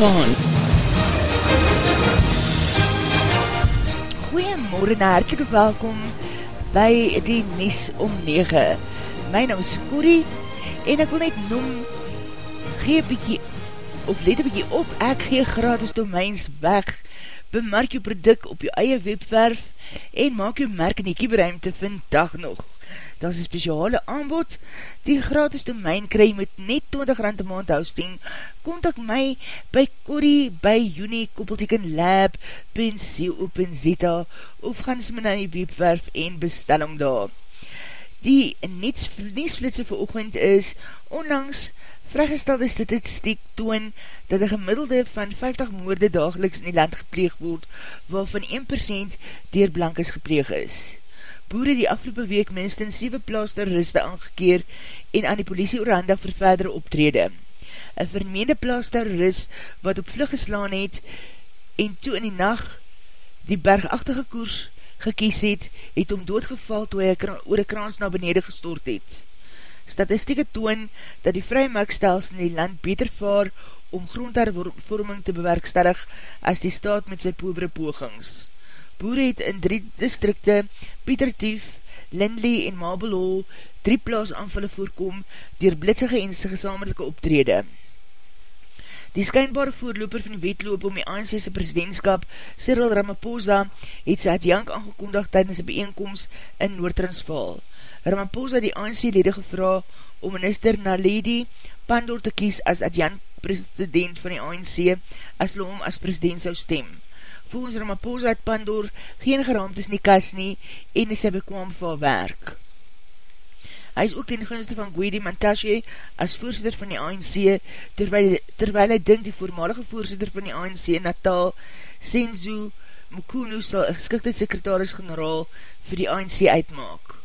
Afrikaans. Goeiemorgen en hartelike welkom by die Nies om 9. My naam is Corrie en ek wil net noem, gee bykie, of let bykie op, ek gee gratis domeins weg, bemark jou product op jou eie webwerf en maak jou merk in die kieberuimte vandag nog daar is een speciale aanbod, die gratis domein kry met net 20 rand maand hosting, kontak my by Corrie by Uni Koppelteken Lab .co.za of gaan sy my na die webwerf en bestelling daar. Die nietsflitse vir oogend is, onlangs vrygestelde statistiek toon dat een gemiddelde van 50 moorde dageliks in die land gepleeg word, waarvan 1% dier blankes gepleeg is boere die afgelopen week minstens 7 plaas terroriste aangekeer en aan die politie oorhandig vir verdere optrede. Een vermeende plaas terrorist wat op vlug geslaan het en toe in die nacht die bergachtige koers gekies het, het om doodgeval toe hy oor die kraans na benede gestort het. Statistieke toon dat die vrye markstels in die land beter vaar om grondhervorming te bewerkstellig as die staat met sy povere pogings boere het in drie distrikte, Pietertief, Lindley en Mabelo, drie plaas aanvulle voorkom, dier blitsige en gesamelike optrede. Die skynbare voorloper van die wetloop om die ANC'se presidentskap, Cyril Ramaphosa, het sy adjank aangekondig tydens die bijeenkomst in Noord-Transvaal. Ramaphosa die ANC-lede gevra om minister Naledi Pandor te kies as adjank president van die ANC, as hulle om as president sou stem volgens Ramaphosa het Pandor geen geraamtes nie kas nie en is sy bekwam vir werk. Hy is ook ten gunste van Gwede Mantashe as voorzitter van die ANC, terwyl, terwyl hy dink die voormalige voorzitter van die ANC in Natal, Senzo Mukunu, sal geskikte sekretaris-generaal vir die ANC uitmaak.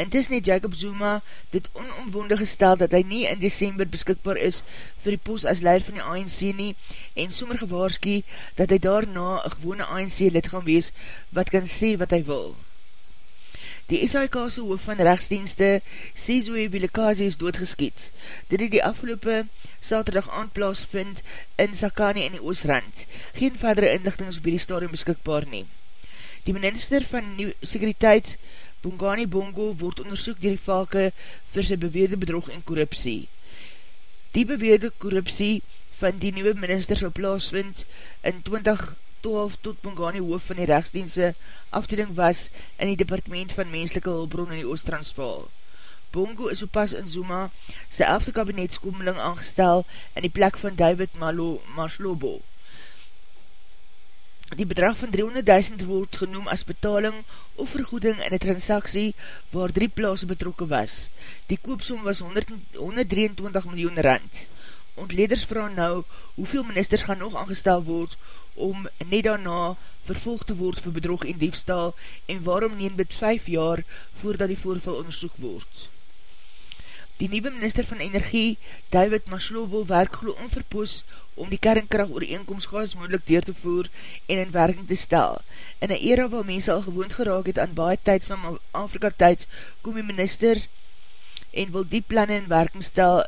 Intussen het Jacob Zuma dit onomwonde gestel dat hy nie in december beskikbaar is vir die post as leider van die ANC nie en sommer gewaarski dat hy daarna een gewone ANC lid gaan wees wat kan sê wat hy wil. Die SAIK'se hoof van rechtsdienste Sezoe Vilekazi is doodgeskiet. Dit die afgelopen saterdag aandplaas vind in Sakani in die Oosrand. Geen verdere inlichtings op die stadium beskikbaar nie. Die minister van Nieuw Sekuriteit Bongani Bongo word onderzoek dier die valke vir sy beweerde bedrog en korruptie. Die beweerde korruptie van die nieuwe minister sal plaasvind in 2012 tot Bongani hoof van die rechtsdienste afdeling was in die departement van menselike hulbron in die Oost-Transvaal. Bongo is op pas in Zuma sy afde kabinetskommeling aangestel in die plek van David Malo Maslobo. Die bedrag van 300.000 word genoem as betaling of vergoeding in die transaksie waar drie plaas betrokken was. Die koopsom was 100, 123 miljoen rand. Ontleders vraag nou hoeveel ministers gaan nog aangestel word om net daarna vervolg te word vir bedrog en diefstal en waarom neem dit 5 jaar voordat die voorval onderzoek word. Die nieuwe minister van energie, David Maslobo, werk geloo onverpoos om die kernkracht oor die eenkomst gas moeilik deur te voer en in werking te stel. In een era waar mense al gewoond geraak het aan baie tyd som Afrika tyd, kom die minister en wil die plannen in werking stel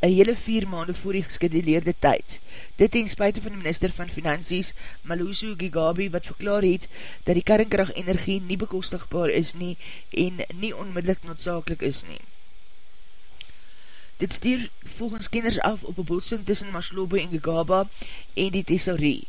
een hele vier maande voor die geskeduleerde tyd. Dit in spuite van die minister van Finansies, Malusu Gigabi, wat verklaar het dat die kernkracht energie nie bekostigbaar is nie en nie onmiddellik noodzakelik is nie. Dit stuur volgens kenners af op een botsing tussen Maslobo en Gagaba en die Thesaurie.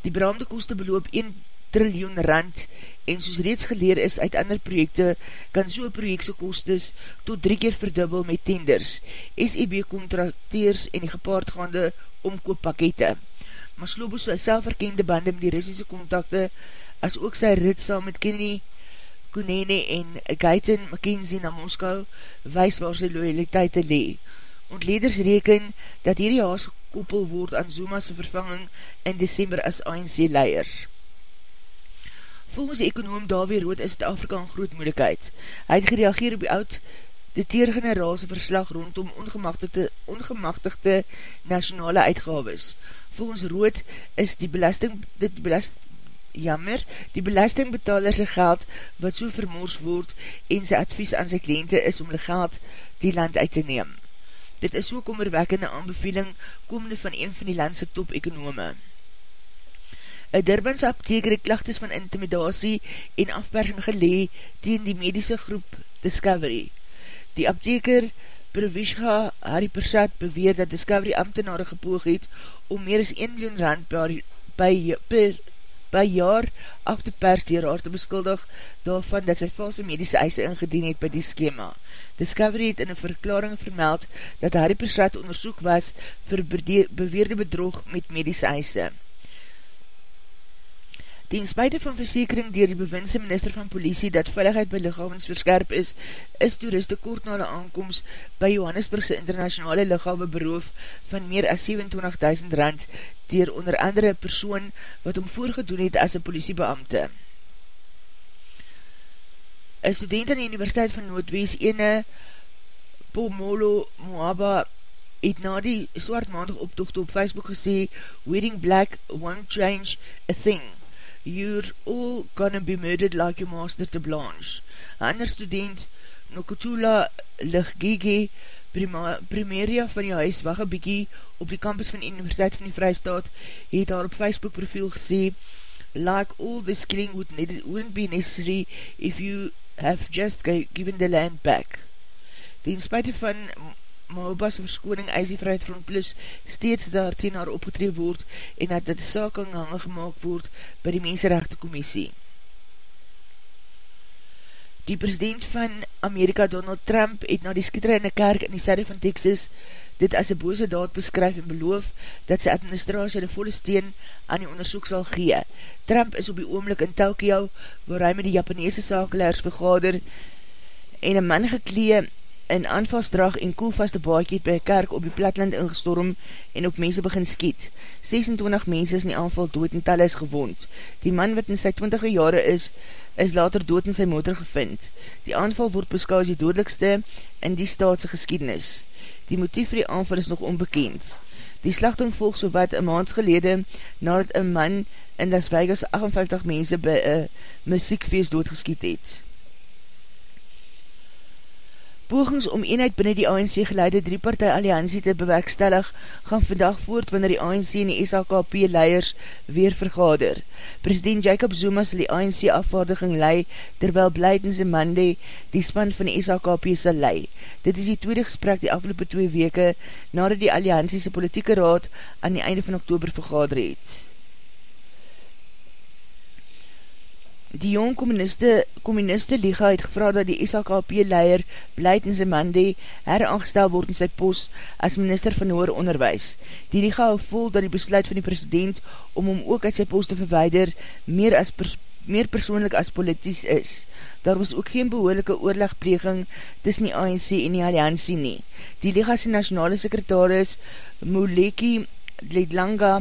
Die beraamde koste beloop 1 triljoen rand en soos reeds geleer is uit ander projekte, kan so'n projektse kostes tot drie keer verdubbel met tenders, SEB contracteers en die gepaardgaande omkooppakette. Maslobo so self verkende bande met die Russische contacte as ook sy rit saam met Kennedy Kunene en Gaiten McKenzie na Moskou wees waar sy loyaliteite lee. Ontleders reken dat hierdie haas gekoppel word aan Zuma's vervanging in December as ANC leier. Volgens die ekonoom Davie Rood is Afrika een groot moeilikheid. Hy het gereageer op die oud de teergeneraalse verslag rondom ongemachtigde, ongemachtigde nationale uitgaves. Volgens Rood is die belasting, dit belasting jammer, die belastingbetalerse geld wat so vermoors word en sy advies aan sy kliënte is om die geld die land uit te neem. Dit is ook ommerwekkende aanbeveling komende van een van die landse top-ekonome. Een Durbanse apteker het klachtes van intimidatie en afpersing gelee tegen die medische groep Discovery. Die apteker Provishka Harry Persat beweer dat Discovery ambtenare gepoog het om meer as 1 miljoen rand per, per, per, by jaar af te pers dier haar te beskuldig daarvan dat sy valse medische eise ingedien het by die schema. Discovery het in een verklaring vermeld dat Harry Persat onderzoek was vir beweerde bedrog met medische eise. Ten spuite van versekering dier die bewinse minister van politie dat veiligheid by lichaamens verskerp is, is toeriste kort na die aankomst by Johannesburgse internationale lichaambe beroof van meer as 27.000 rand dier onder andere persoon wat om voorgedoen het as een politiebeamte. Een student aan die Universiteit van Noordwees, ene Pomolo Moaba, het na die swart maandag optocht op Facebook gesê, Wearing black won't change a thing you're all gonna be murdered like your master to Blanche. Ander student, Nokotula Liggege, primeria van die huis, wacht een bykie op die campus van die Universiteit van die Vrijstaat, het haar op Facebook profiel gesê, like all this killing would wouldn't be necessary if you have just given the land back. Ten spuite van Mahobas verskoning eis die vryheid van plus steeds daar teen haar opgetree word en dat dit saak aan hange gemaakt word by die Mensenrechte Commissie. Die president van Amerika Donald Trump het na die skieter in die kerk in die syde van Texas dit as een bose daad beskryf en beloof dat sy administratie die volle steen aan die onderzoek sal gee. Trump is op die oomlik in Tokyo waar hy met die Japanese sakelaars vergader en een man geklee in aanvalsdrag en koelvaste baadje het by kerk op die platland ingestorm en op mense begin skiet. 26 mense is in die aanval dood en tal is gewond. Die man wat in sy 20 jare is, is later dood in sy motor gevind. Die aanval word beskou as die doodlikste in die staatse geskiednis. Die motief vir die aanval is nog onbekend. Die slachting volg so wat een maand gelede nadat een man in Las Vegas 58 mense by een muziekfeest doodgeskiet het. Pogings om eenheid binnen die ANC geleide drie partij alliantie te bewerkstellig gaan vandag voort wanneer die ANC en die SHKP leiers weer vergader. President Jacob Zuma sal die ANC afvaardiging lei terwyl Blydense Monday die span van die SHKP sal lei. Dit is die tweede gesprek die afgelopen twee weke nadat die alliantiese politieke raad aan die einde van oktober vergader het. Die jong communiste, communiste Liga het gevra dat die SHKP-leier Blyd in Zemande heraangestel word in sy pos as minister van hoer onderwijs. Die Liga hou vol dat die besluit van die president om hom ook uit sy pos te verweider meer, as pers meer persoonlik as politisch is. Daar was ook geen behoorlijke oorlegpleging tussen die ANC en die Alliantie nie. Die Liga sy nationale sekretaris Moleki Ledlanga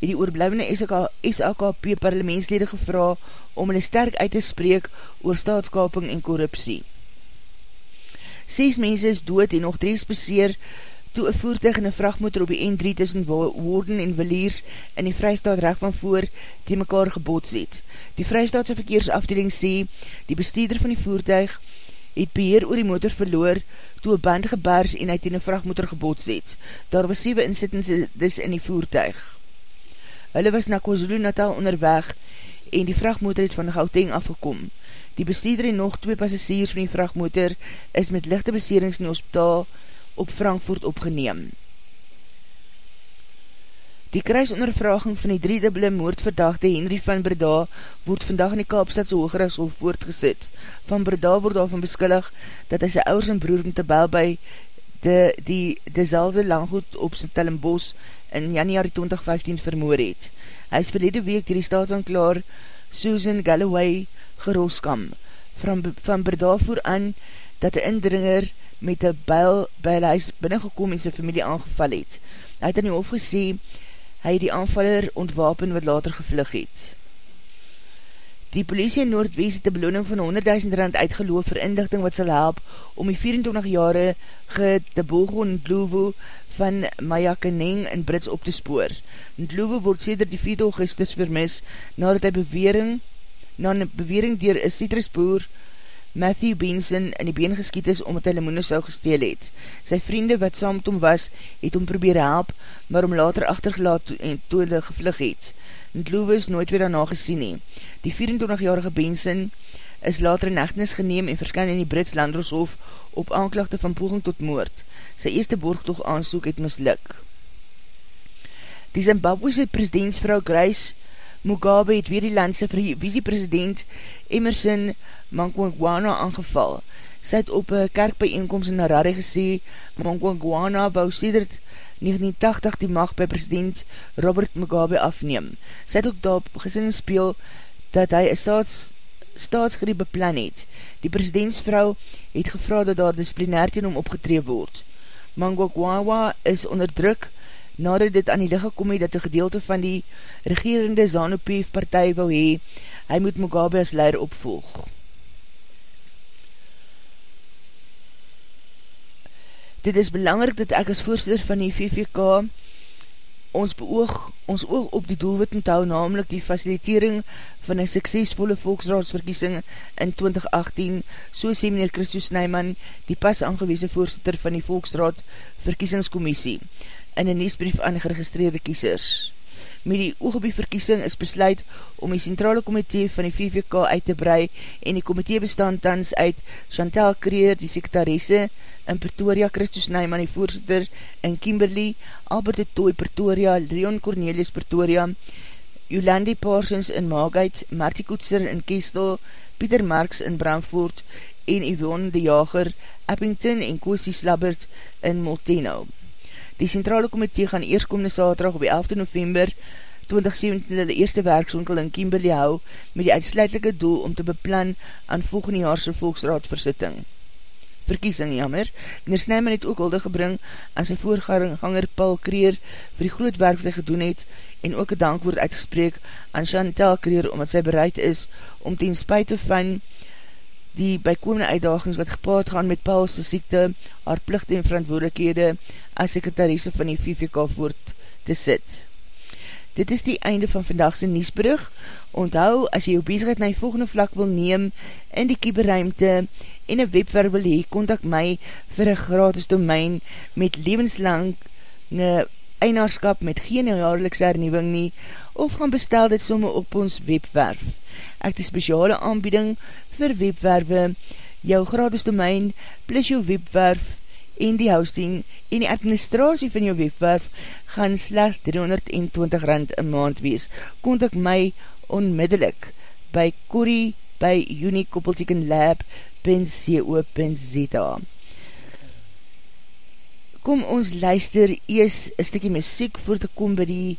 het die oorblijvende SAKP parlementslede gevra om hulle sterk uit te spreek oor staatskaping en korruptie. Ses mense is dood en nog drie speseer toe een voertuig en een vrachtmotor op die N3 tussen Woorden en Weliers in die Vrystaat recht van voor die mekaar gebots het. Die Vrystaatse verkeersafdeling sê, die bestuurder van die voertuig het beheer oor die motor verloor toe een band gebaars en hy ten een vrachtmotor gebots het. Daar was 7 insittens dis in die voertuig. Hulle was na KwaZulu Natal onderweg en die vrachtmotor het van Gauteng afgekom. Die bestuurder en nog twee passasiers van die vrachtmotor is met lichte beserings in die hospitaal op Frankfurt opgeneem. Die kruisondervraging van die driedubbele moordverdachte Henry van Breda word vandag in die Kaapstadse Hoogrechtshof voortgesit. Van Breda word daarvan beskillig dat hy sy ouders en broer met tabel by de, die dezelfde langgoed op sy Tellenbos in januari 2015 vermoor het. Hy is verlede week die staatsanklaar Susan Galloway geroskam. Van, van Breda voer aan dat die indringer met die byl by hulle huis binnengekom en sy familie aangeval het. Hy het in die hof gesê, hy die aanvaller ontwapen wat later gevlug het. Die politie in Noordwest het die beloning van 100.000 rand uitgeloof vir inlichting wat sal help om die 24 jare gedebogo Ndlovo van Mayakeneng in Brits op te spoor. Ndlovo word sêder die 4 augustus vermis nadat hy bewering, na een bewering dier een citrusboer Matthew Benson in die been geskiet is omdat hy limoene sou gesteel het. Sy vriende wat saam met hom was, het hom probeer help, maar hom later achtergelaat en toe gevlug het. Ndloewe is nooit weer daarna gesien nie. Die 24-jarige Benson is later in echtenis geneem en verskyn in die Brits Landroshof op aanklachte van poging tot moord. Sy eerste borgtoog aansoek het misluk. Die Zimbabweese presidentsvrou Grace Mugabe het weer die landse visiepresident Emerson Mangwangwana aangeval. Sy het op een kerkbijeenkomst in Harare gesê, Mangwangwana wou sedert 1980 die macht by president Robert Mugabe afneem. Sy het ook daarop gesin speel dat hy een staats, staatsgeriep beplan het. Die presidentsvrou het gevra dat daar disciplinair teen hom opgetree word. Mangwangwana is onder druk nadat dit aan die licht gekom het dat die gedeelte van die regerende ZANU-PF partij wil hee, hy moet Mugabe as leider opvolg. Dit is belangrijk dat ek as voorzitter van die VVK ons beoog, ons oog op die doelwit moet hou, namelijk die facilitering van een suksesvolle volksraadsverkiesing in 2018, so sê meneer Christus Nijman, die pas aangewezen voorzitter van die Volksraad Verkiesingscommissie in een nieuwsbrief aan geregistreerde kiesers. Met die oog op die verkiesing is besluit om die centrale komitee van die VVK uit te brei en die komitee bestaan tans uit Chantal Kreer, die sekretaresse, in Pretoria, Christus Nijman, die voorzitter, in Kimberley, Albert de Toy, Pretoria, Leon Cornelius, Pretoria, Jolandi Parsons in Maagheid, Martie Koetser in Kestel, Pieter Marks in Brandvoort en Yvonne de Jager, Eppington en Koosie Slabbert in Molteno. Die Centrale Komitee gaan eerskomende saterdag op die 11 november 2017 hulle eerste werkswinkel in Kimberley hou met die uitsluitlike doel om te beplan aan volgende jaarse volksraadversitting. Verkiesing, jammer. Meneer Snijman het ook hulde gebring aan sy voorganger Paul Kreer vir die groot werk wat hy gedoen het en ook een dankwoord uitgespreek aan Chantal Kreer omdat sy bereid is om ten spuite van die bykomende uitdagings wat gepaard gaan met Paulse siekte, haar plichte en verantwoordelikhede as sekretarisse van die VVK voort te sit. Dit is die einde van vandagse Niesbrug. Onthou, as jy jou bezigheid na die volgende vlak wil neem in die kieberruimte en een webwerf wil hee, kontak my vir een gratis domein met levenslang einaarskap met geen jaarlikse hernieuwing nie, of gaan bestel dit somme op ons webwerf. Ek die speciale aanbieding vir webwerwe, jou gratis domein, plus jou webwerf en die hosting en die administratie van jou webwerf gaan slechts 320 rand een maand wees. Kontak my onmiddellik by Corrie by unikoppeltekenlab.co.za Kom ons luister ees een stikkie muziek voor te kom by die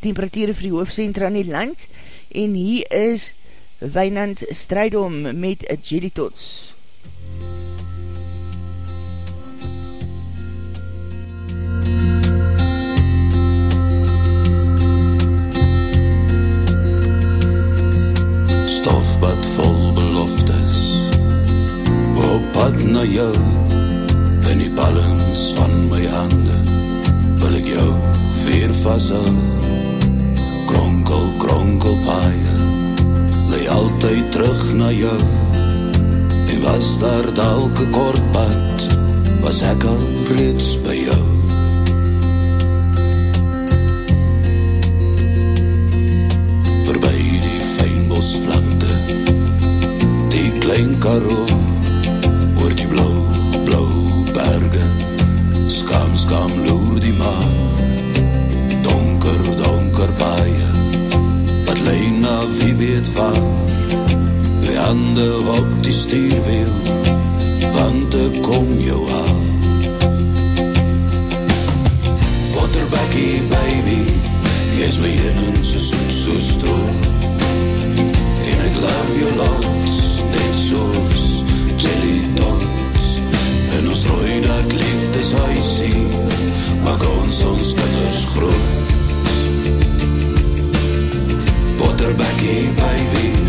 temperatuur vir die hoofdcentra in die land. En hier is Wijnand Strijdom met Jelly Tots. Stof wat vol beloftes op pad na jou. In die ballings van my hande wil ek jou weer vasthoud kronkel, kronkel paie Lei altyd terug na jou. En was daar dalke kort pad Was ek al reeds by jou. Voorbij die fijnbos vlakte Die klein karo Oor die blauw, blauw berge Skam, skam, loer die maan. Donker, donker paie na wie weet waar Die hande op die stierwiel Want ek kom jou haal. Waterbekkie baby Jy is my in so soet so stroom. En ek love you lots Net soos jelly dots En ons rooi dat liefdes huisie Maak ons ons kinders groot Butterbackie baby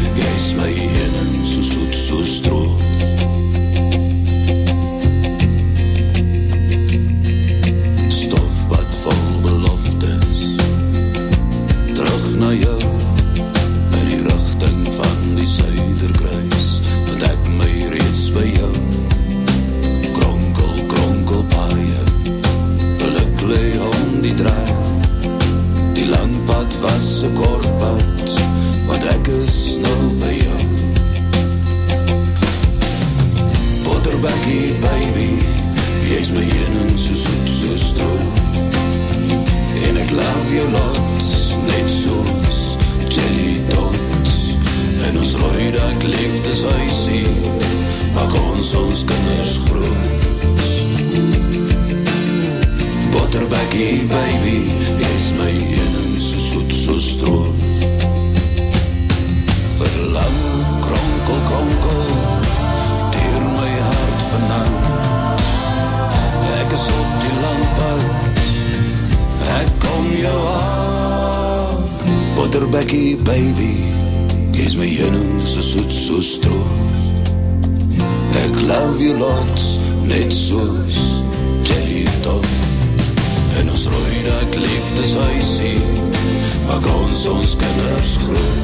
maak ons ons kinders groot. Butterbakkie baby, jy's my enings soet so stroot. Verlang, kronkel, kronkel, dier my hart vernam. Ek is op die landpad, ek kom jou aan. Butterbakkie baby, jy's my enings soet so stroot. Ek love you lots, net soos Jelly Don. En ons rooi dat liefdes huisie, waar ons ons kinders groot.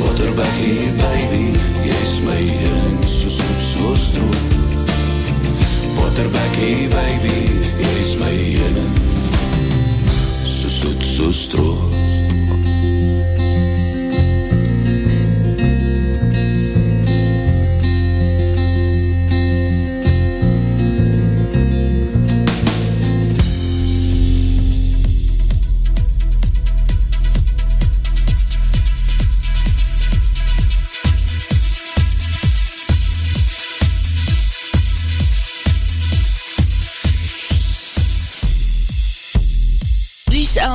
Butterbekkie baby, jy is my heren, so soet so stroop. Butterbekkie baby, jy is my heren, so soet so stroop.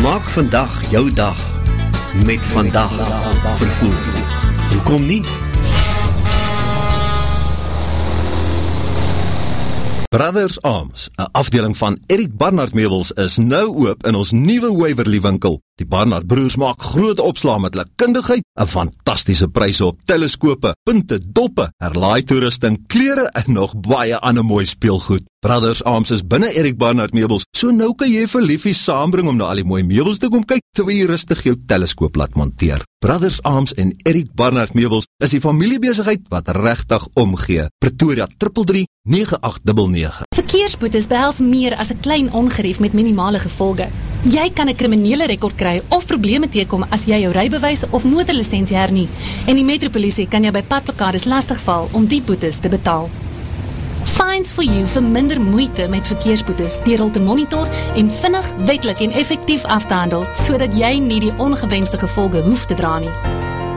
Maak vandag jou dag met vandag vervoer. Hoekom nie? Brothers Arms, 'n afdeling van Eric Barnard Meubels is nou oop in ons nuwe Waverly winkel. Die Barnard broers maak groot opslaa met hulle kundigheid, 'n fantastiese pryse op teleskope, punte, doppe, herlaai toerusting, klere en nog baie ander mooi speelgoed. Brothers Arms is binne Erik Barnard Meubels, so nou kan jy vir liefie saambring om na al die mooi meubels te kom kyk terwyl jy rustig jou teleskoop laat monteer. Brothers Arms en Erik Barnard Meubels is die familiebesigheid wat regtig omgee. Pretoria 333 9899. Verkeersboetes behels meer as 'n klein ongerief met minimale gevolge. Jy kan 'n kriminele rekord kry of probleme teekom as jy jou rybewys of motorlisensie hernie. En die metropolisie kan jou by padplekades lastigval om die boetes te betaal. Fines for you vir minder moeite met verkeersboetes deur hul te monitor en vinnig, wettelik en effektief af te handel sodat jy nie die ongewenste gevolge hoef te dra nie.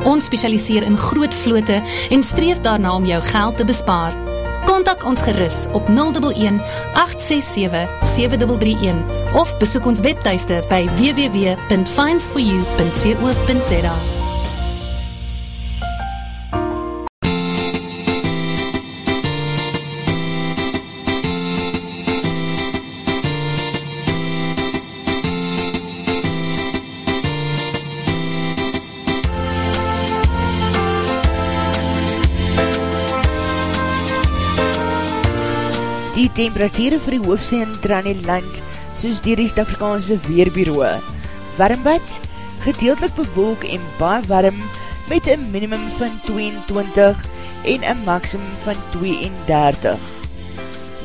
Ons spesialiseer in groot vlote en streef daarna om jou geld te bespaar. Kontak ons gerus op 011 867 7331 of besoek ons webtuiste by www.finds4u.co.za. temperatuur vir die hoofdcentra in die land, soos dier die Stafrikaanse Weerbureau. Warmbad, gedeeltelik bewolk en baie warm, met een minimum van 22 en een maximum van 32.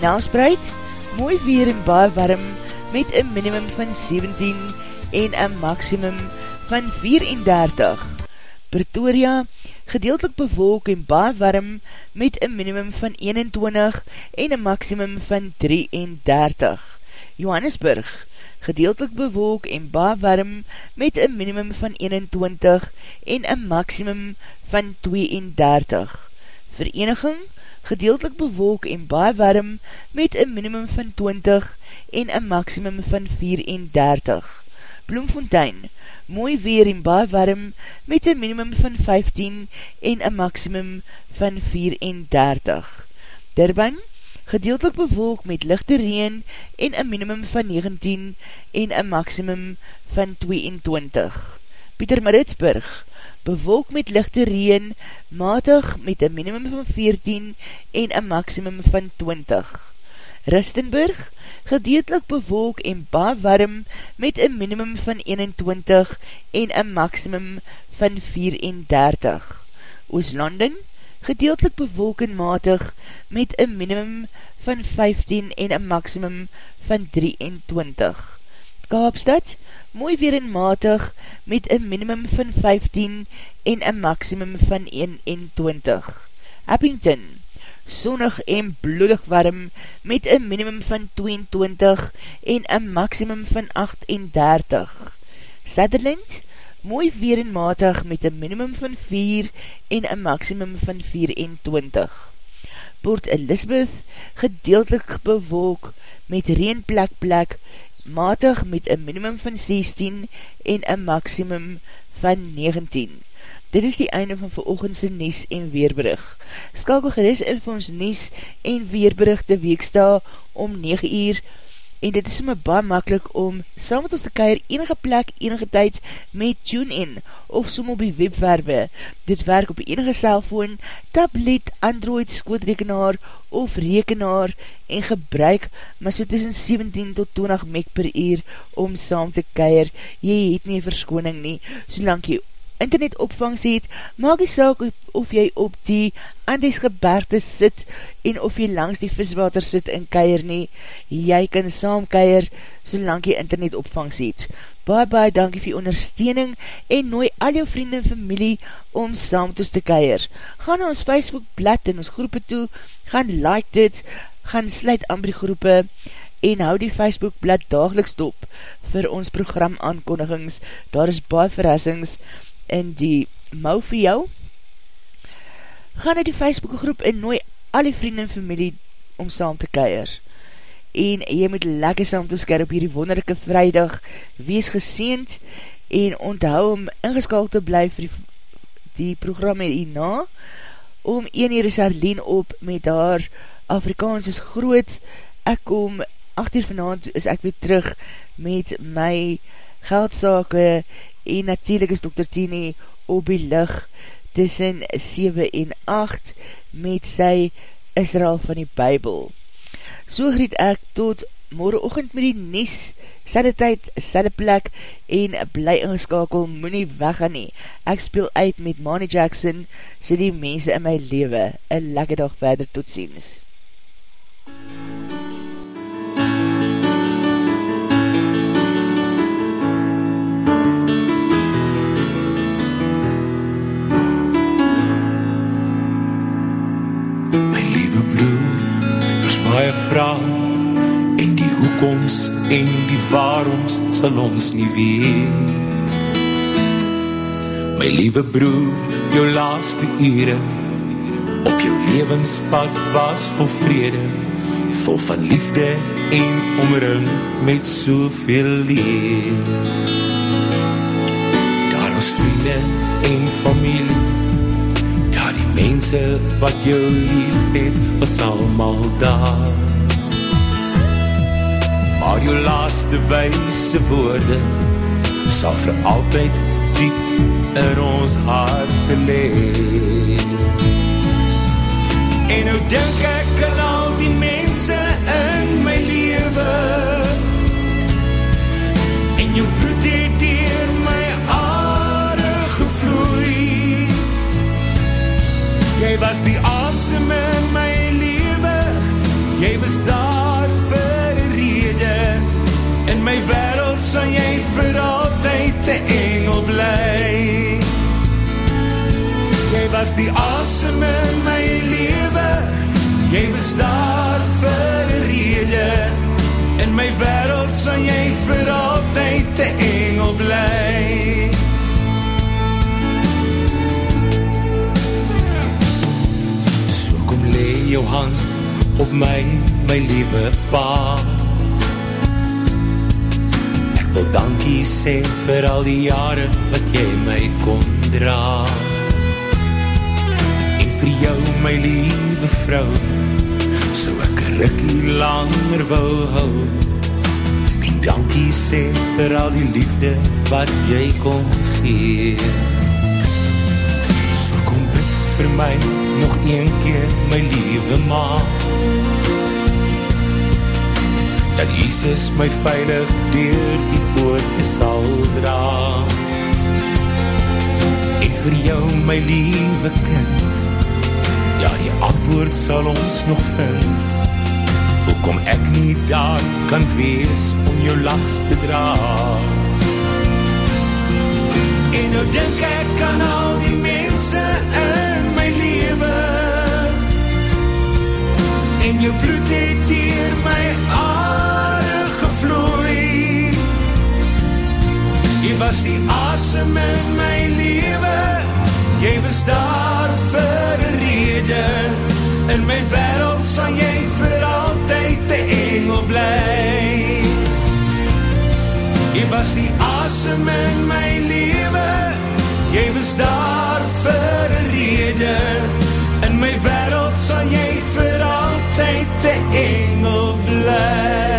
Nelspreid, mooi weer en baie warm met een minimum van 17 en een maximum van 34. Pretoria, gedeeltelik bewolk en baie warm met een minimum van 21 en een maximum van 33. Johannesburg, gedeeltelik bewolk en baie warm met een minimum van 21 en een maximum van 32. Vereniging, gedeeltelik bewolk en baie warm met een minimum van 20 en een maximum van 34. Bloemfontein, mooi weer en baie warm met een minimum van 15 en een maximum van 34. Durban, gedeeltelik bewolk met lichte reen en een minimum van 19 en een maximum van 22. Pieter Maritsburg, bewolk met lichte reen, matig met een minimum van 14 en een maximum van 20. Rustenburg, gedeeltelik bewolk en baar warm met een minimum van 21 en een maximum van 34. Ooslanden, gedeeltelik bewolk en matig met een minimum van 15 en een maximum van 23. Kaapstad, mooi weer en matig met een minimum van 15 en een maximum van 21. Abington, sonnig en bloedig warm met een minimum van 22 en een maximum van 38. Sutherland, mooi weer en matig met een minimum van 4 en een maximum van 24. Port Elizabeth, gedeeltelik bewolk met reenplek plek, matig met een minimum van 16 en een maximum van 19. Dit is die einde van veroogendse Nies en Weerbrug. Skalkel geris in vir ons Nies en Weerbrug te weeksta om 9 uur en dit is my baie makkelijk om saam met ons te keir enige plek, enige tyd met TuneIn of som op die webwerwe. Dit werk op enige cellfoon, tablet, android, skootrekenaar of rekenaar en gebruik maar so tussen 17 tot 20 meg per uur om saam te keir. Jy het nie verskoning nie, solang jy internet opvangs het, maak die saak of, of jy op die Andes geberte sit en of jy langs die viswater sit en keier nie, jy kan saam keier solang jy internet opvangs het. Baie baie dankie vir ondersteuning en nooi al jou vrienden en familie om saam ons te keier. Ga na ons Facebook blad en ons groepe toe, gaan like dit, gaan sluit aan die groepe en hou die Facebook blad dageliks dop vir ons program aankondigings. Daar is baie verrassings in die mou vir jou. Ga na die Facebook groep en nooi al die vrienden en familie om saam te keir. En jy moet lekker saam te sker op hierdie wonderlijke vrijdag wees geseend en onthou om ingeskald te bly vir die, die programme hierna. Om 1 uur is Arlene op met haar Afrikaans is groot. Ek kom 8 uur vanavond is ek weer terug met my geldsake en natuurlijk is Dr. Tini op die lig tussen 7 en 8 met sy Israel van die Bijbel. So griet ek tot morgenochtend met die Nies, sade tyd, sade plek en bly ingeskakel, moet nie weggaan nie. Ek speel uit met Manny Jackson, sê die mense in my leven, een lekker dag verder, tot ziens. Baie vraag en die hoekoms en die waaroms sal ons nie weet. My liewe broer jou laaste ure op jou levenspad was vol vrede vol van liefde en omring met soveel leed. Daar was vriende en familie mense wat jou lief het, was allemaal daar. Maar jou laaste wijse woorde, sal vir altyd diep in ons hart leef. En nou denk ek aan al was die asem in my lewe. Jy was daar vir 'n rede. In my wêreld sal jy vir altyd 'n engel bly. Jy was die asem in my lewe. Jy was daar vir 'n rede. In my wêreld sal jy vir altyd 'n engel bly. Op my, my liewe pa. Ek wil dankie sê vir al die jare wat jy my kon draag vir jou my lieve vrou so ek rikkie langer wou hou. En dankie sê vir al die liefde wat jy kon gee. so kom bid vir my nog een keer my lieve ma. Dat Jesus my veilig dier die poorte sal dra. En vir jou my lieve kind Ja, die antwoord sal ons nog vind. Hoekom ek nie daar kan wees om jou last te dra. En nou denk ek aan al die mense in my leven En jou bloed het dier my aarde gevloei. Jy was die asem in my leven Jy was daar vir rede. In my wereld sal jy vir altyd die engel bly. Jy was die asem in my lewe Jy was daar vir een rede. In my wereld sal jy vir altyd de engel blij